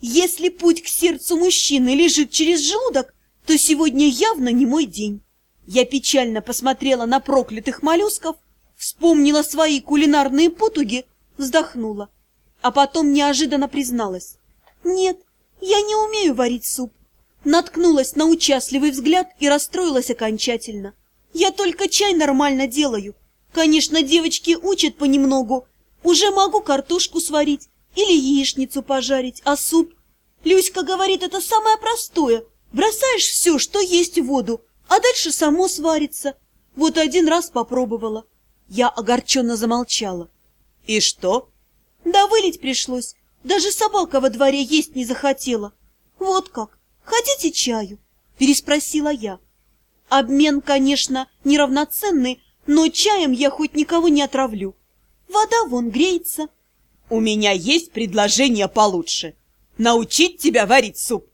Если путь к сердцу мужчины лежит через желудок, то сегодня явно не мой день. Я печально посмотрела на проклятых моллюсков, вспомнила свои кулинарные потуги, вздохнула, а потом неожиданно призналась. Нет, я не умею варить суп. Наткнулась на участливый взгляд и расстроилась окончательно. Я только чай нормально делаю. Конечно, девочки учат понемногу. Уже могу картошку сварить или яичницу пожарить, а суп... Люська говорит, это самое простое. Бросаешь все, что есть в воду, а дальше само сварится. Вот один раз попробовала. Я огорченно замолчала. И что? Да вылить пришлось. Даже собака во дворе есть не захотела. Вот как. Хотите чаю? Переспросила я. Обмен, конечно, неравноценный, но чаем я хоть никого не отравлю. Вода вон греется. У меня есть предложение получше. Научить тебя варить суп.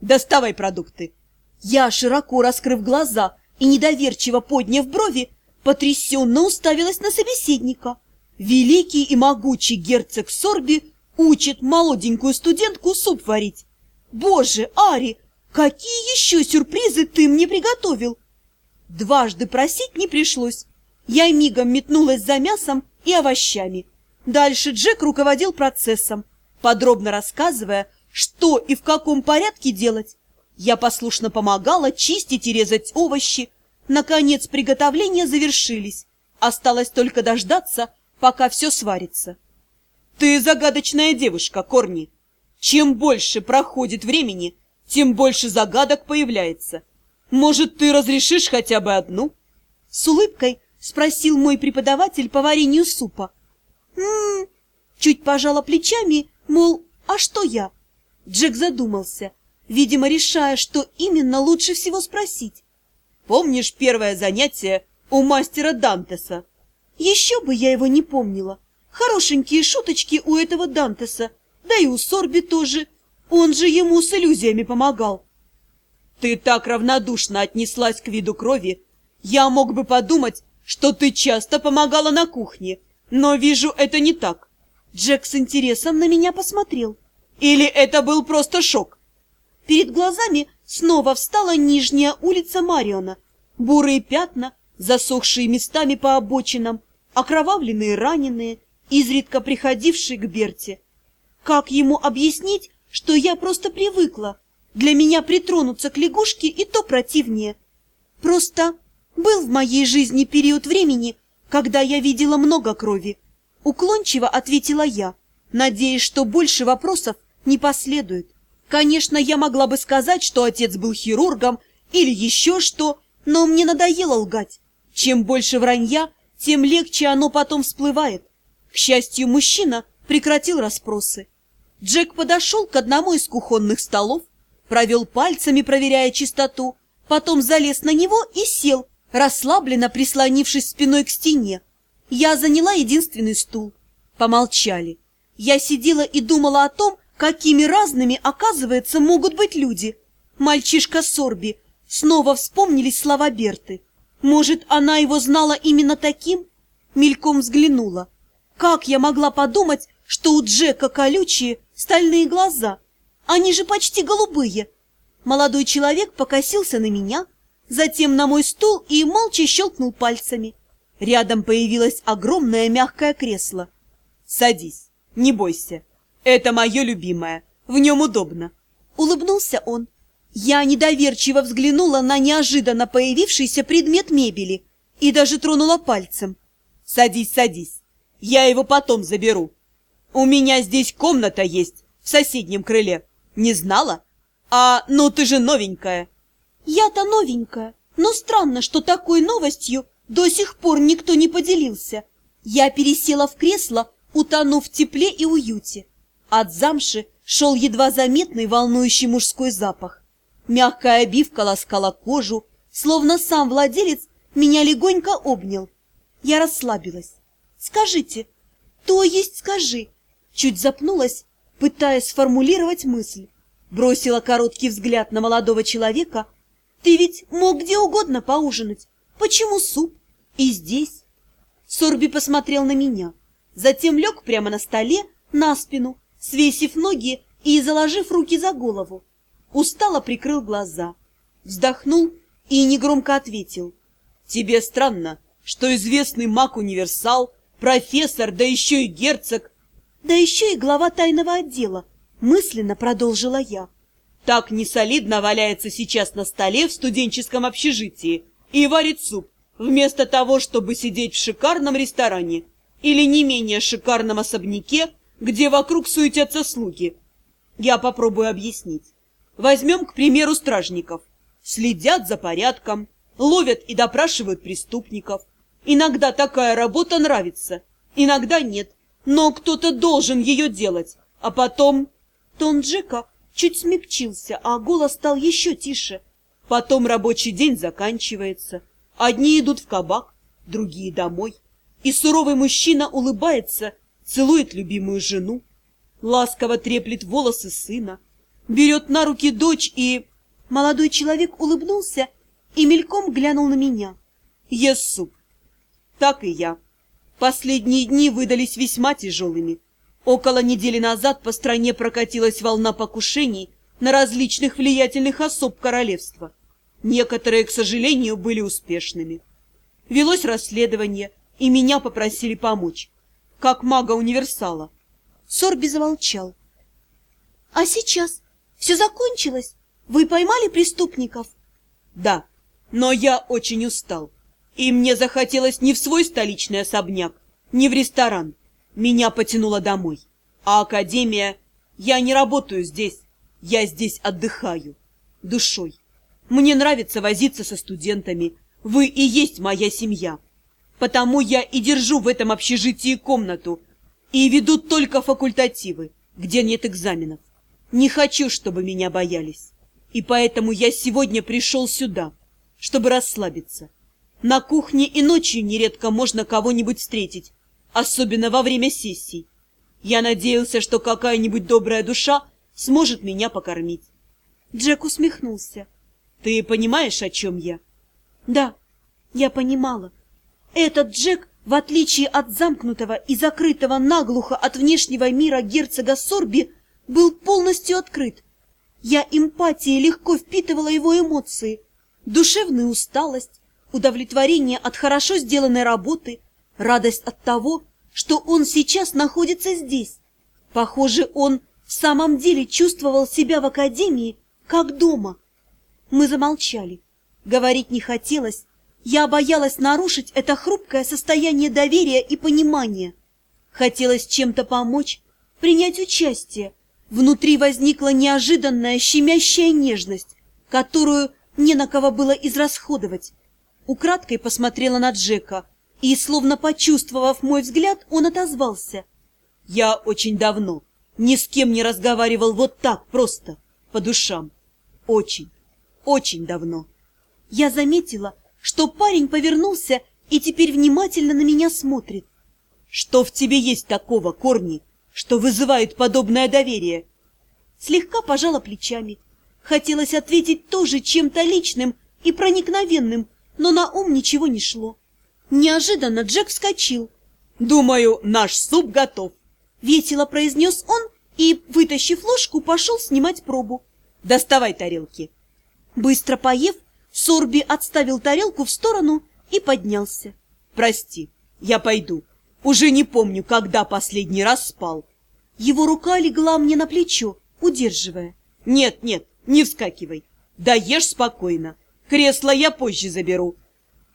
Доставай продукты. Я, широко раскрыв глаза и недоверчиво подняв брови, потрясенно уставилась на собеседника. Великий и могучий герцог Сорби учит молоденькую студентку суп варить. Боже, Ари, какие еще сюрпризы ты мне приготовил? Дважды просить не пришлось. Я мигом метнулась за мясом и овощами. Дальше Джек руководил процессом, подробно рассказывая, что и в каком порядке делать. Я послушно помогала чистить и резать овощи. Наконец приготовления завершились. Осталось только дождаться, пока все сварится. Ты загадочная девушка, Корни. Чем больше проходит времени, тем больше загадок появляется. Может, ты разрешишь хотя бы одну? С улыбкой спросил мой преподаватель по варенью супа. Чуть пожала плечами, мол, а что я? Джек задумался, видимо, решая, что именно лучше всего спросить. Помнишь первое занятие у мастера Дантеса? Еще бы я его не помнила. Хорошенькие шуточки у этого Дантеса, да и у Сорби тоже. Он же ему с иллюзиями помогал. Ты так равнодушно отнеслась к виду крови. Я мог бы подумать, что ты часто помогала на кухне, но вижу, это не так. Джек с интересом на меня посмотрел. Или это был просто шок? Перед глазами снова встала нижняя улица Мариона. Бурые пятна, засохшие местами по обочинам, окровавленные раненые, изредка приходившие к Берте. Как ему объяснить, что я просто привыкла? Для меня притронуться к лягушке и то противнее. Просто был в моей жизни период времени, когда я видела много крови. Уклончиво ответила я, надеясь, что больше вопросов не последует. Конечно, я могла бы сказать, что отец был хирургом или еще что, но мне надоело лгать. Чем больше вранья, тем легче оно потом всплывает. К счастью, мужчина прекратил расспросы. Джек подошел к одному из кухонных столов, провел пальцами, проверяя чистоту, потом залез на него и сел, расслабленно прислонившись спиной к стене. Я заняла единственный стул. Помолчали. Я сидела и думала о том, какими разными, оказывается, могут быть люди. Мальчишка Сорби. Снова вспомнились слова Берты. Может, она его знала именно таким? Мельком взглянула. Как я могла подумать, что у Джека колючие стальные глаза? Они же почти голубые. Молодой человек покосился на меня, затем на мой стул и молча щелкнул пальцами. Рядом появилось огромное мягкое кресло. «Садись, не бойся. Это мое любимое. В нем удобно». Улыбнулся он. Я недоверчиво взглянула на неожиданно появившийся предмет мебели и даже тронула пальцем. «Садись, садись. Я его потом заберу. У меня здесь комната есть, в соседнем крыле. Не знала? А, ну ты же новенькая. Я-то новенькая, но странно, что такой новостью до сих пор никто не поделился. Я пересела в кресло, утонув в тепле и уюте. От замши шел едва заметный волнующий мужской запах. Мягкая обивка ласкала кожу, словно сам владелец меня легонько обнял. Я расслабилась. «Скажите, то есть скажи!» Чуть запнулась, пытаясь сформулировать мысль. Бросила короткий взгляд на молодого человека – ты ведь мог где угодно поужинать. Почему суп? И здесь? Сорби посмотрел на меня. Затем лег прямо на столе, на спину, свесив ноги и, заложив руки за голову, устало прикрыл глаза, вздохнул и негромко ответил. «Тебе странно, что известный маг-универсал, профессор, да еще и герцог, да еще и глава тайного отдела, мысленно продолжила я. Так несолидно валяется сейчас на столе в студенческом общежитии и варит суп, вместо того, чтобы сидеть в шикарном ресторане или не менее шикарном особняке, где вокруг суетятся слуги. Я попробую объяснить. Возьмем, к примеру, стражников. Следят за порядком, ловят и допрашивают преступников. Иногда такая работа нравится, иногда нет, но кто-то должен ее делать, а потом... Тон Джека чуть смягчился, а голос стал еще тише. Потом рабочий день заканчивается. Одни идут в кабак, другие домой. И суровый мужчина улыбается, целует любимую жену, ласково треплет волосы сына, берет на руки дочь и... Молодой человек улыбнулся и мельком глянул на меня. Ест суп. Так и я. Последние дни выдались весьма тяжелыми. Около недели назад по стране прокатилась волна покушений на различных влиятельных особ королевства. Некоторые, к сожалению, были успешными. Велось расследование, и меня попросили помочь, как мага-универсала. Сорби замолчал. — А сейчас все закончилось? Вы поймали преступников? — Да, но я очень устал. И мне захотелось не в свой столичный особняк, не в ресторан. Меня потянуло домой. А академия... Я не работаю здесь. Я здесь отдыхаю. Душой. Мне нравится возиться со студентами. Вы и есть моя семья. Потому я и держу в этом общежитии комнату. И веду только факультативы, где нет экзаменов. Не хочу, чтобы меня боялись. И поэтому я сегодня пришел сюда, чтобы расслабиться. На кухне и ночью нередко можно кого-нибудь встретить, особенно во время сессий. Я надеялся, что какая-нибудь добрая душа сможет меня покормить. Джек усмехнулся. Ты понимаешь, о чем я? Да, я понимала. Этот Джек, в отличие от замкнутого и закрытого наглухо от внешнего мира герцога Сорби, был полностью открыт. Я эмпатией легко впитывала его эмоции, душевную усталость, удовлетворение от хорошо сделанной работы, радость от того, что он сейчас находится здесь. Похоже, он в самом деле чувствовал себя в академии, как дома. Мы замолчали. Говорить не хотелось. Я боялась нарушить это хрупкое состояние доверия и понимания. Хотелось чем-то помочь, принять участие. Внутри возникла неожиданная щемящая нежность, которую не на кого было израсходовать. Украдкой посмотрела на Джека, и, словно почувствовав мой взгляд, он отозвался. «Я очень давно ни с кем не разговаривал вот так просто, по душам. Очень, очень давно». Я заметила, что парень повернулся и теперь внимательно на меня смотрит. «Что в тебе есть такого, Корни, что вызывает подобное доверие?» Слегка пожала плечами. Хотелось ответить тоже чем-то личным и проникновенным, но на ум ничего не шло. Неожиданно Джек вскочил. «Думаю, наш суп готов», — весело произнес он и, вытащив ложку, пошел снимать пробу. «Доставай тарелки». Быстро поев, Сорби отставил тарелку в сторону и поднялся. «Прости, я пойду. Уже не помню, когда последний раз спал». Его рука легла мне на плечо, удерживая. «Нет, нет, не вскакивай. Да ешь спокойно. Кресло я позже заберу.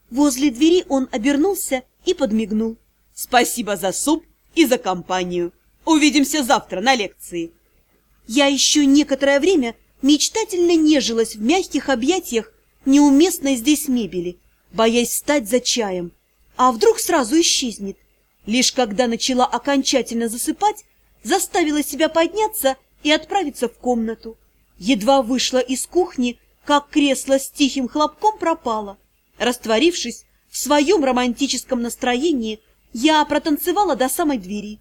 Возле двери он обернулся и подмигнул. Спасибо за суп и за компанию. Увидимся завтра на лекции. Я еще некоторое время мечтательно нежилась в мягких объятиях неуместной здесь мебели, боясь встать за чаем. А вдруг сразу исчезнет? Лишь когда начала окончательно засыпать, заставила себя подняться и отправиться в комнату. Едва вышла из кухни, как кресло с тихим хлопком пропало. Растворившись в своем романтическом настроении, я протанцевала до самой двери.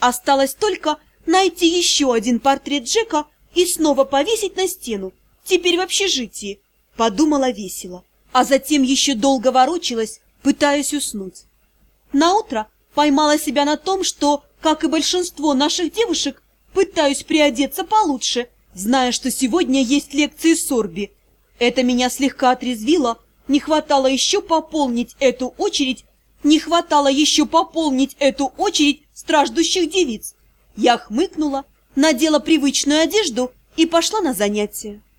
Осталось только найти еще один портрет Джека и снова повесить на стену, теперь в общежитии, подумала весело, а затем еще долго ворочалась, пытаясь уснуть. Наутро поймала себя на том, что, как и большинство наших девушек, пытаюсь приодеться получше, зная, что сегодня есть лекции Сорби. Это меня слегка отрезвило. Не хватало еще пополнить эту очередь, не хватало еще пополнить эту очередь страждущих девиц. Я хмыкнула, надела привычную одежду и пошла на занятия.